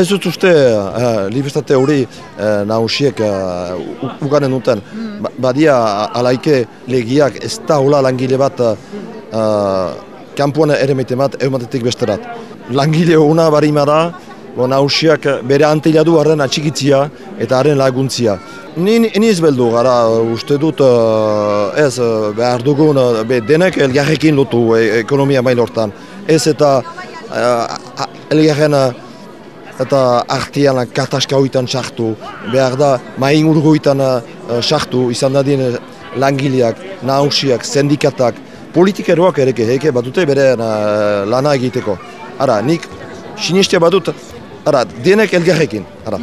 Ez dut uste uh, libertate hori uh, nahusiek uh, uganen duten. Ba, badia alaike legiak ez da hola langile bat uh, kampuan ere bat eumatetik besterat. Langile hona barima da, bo, nahusiak bere antila du haren atxikitzia eta haren laguntzia. Ni, ni ez beldu gara, uste dut ez behar dugun be, denek elgarrekin lotu e, ekonomia mail hortan. Ez eta uh, elgarren eta artian kataska hoitan sartu, behar da main urgoitan sartu, izan dadien langileak, nahusiak, sendikatak, politikeroak ereke, heke batute bere lana egiteko. Ara, nik sinistia badut, ara, denek elgarrekin, ara.